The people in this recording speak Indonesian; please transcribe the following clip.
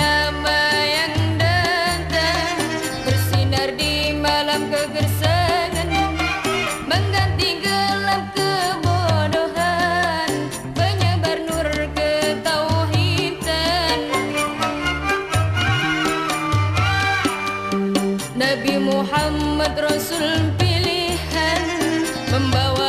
nama yang datang Bersinar di malam kegersangan Mengganti gelap kebodohan Penyebar nur ketauhidan. Nabi Muhammad Rasul pilihan Membawa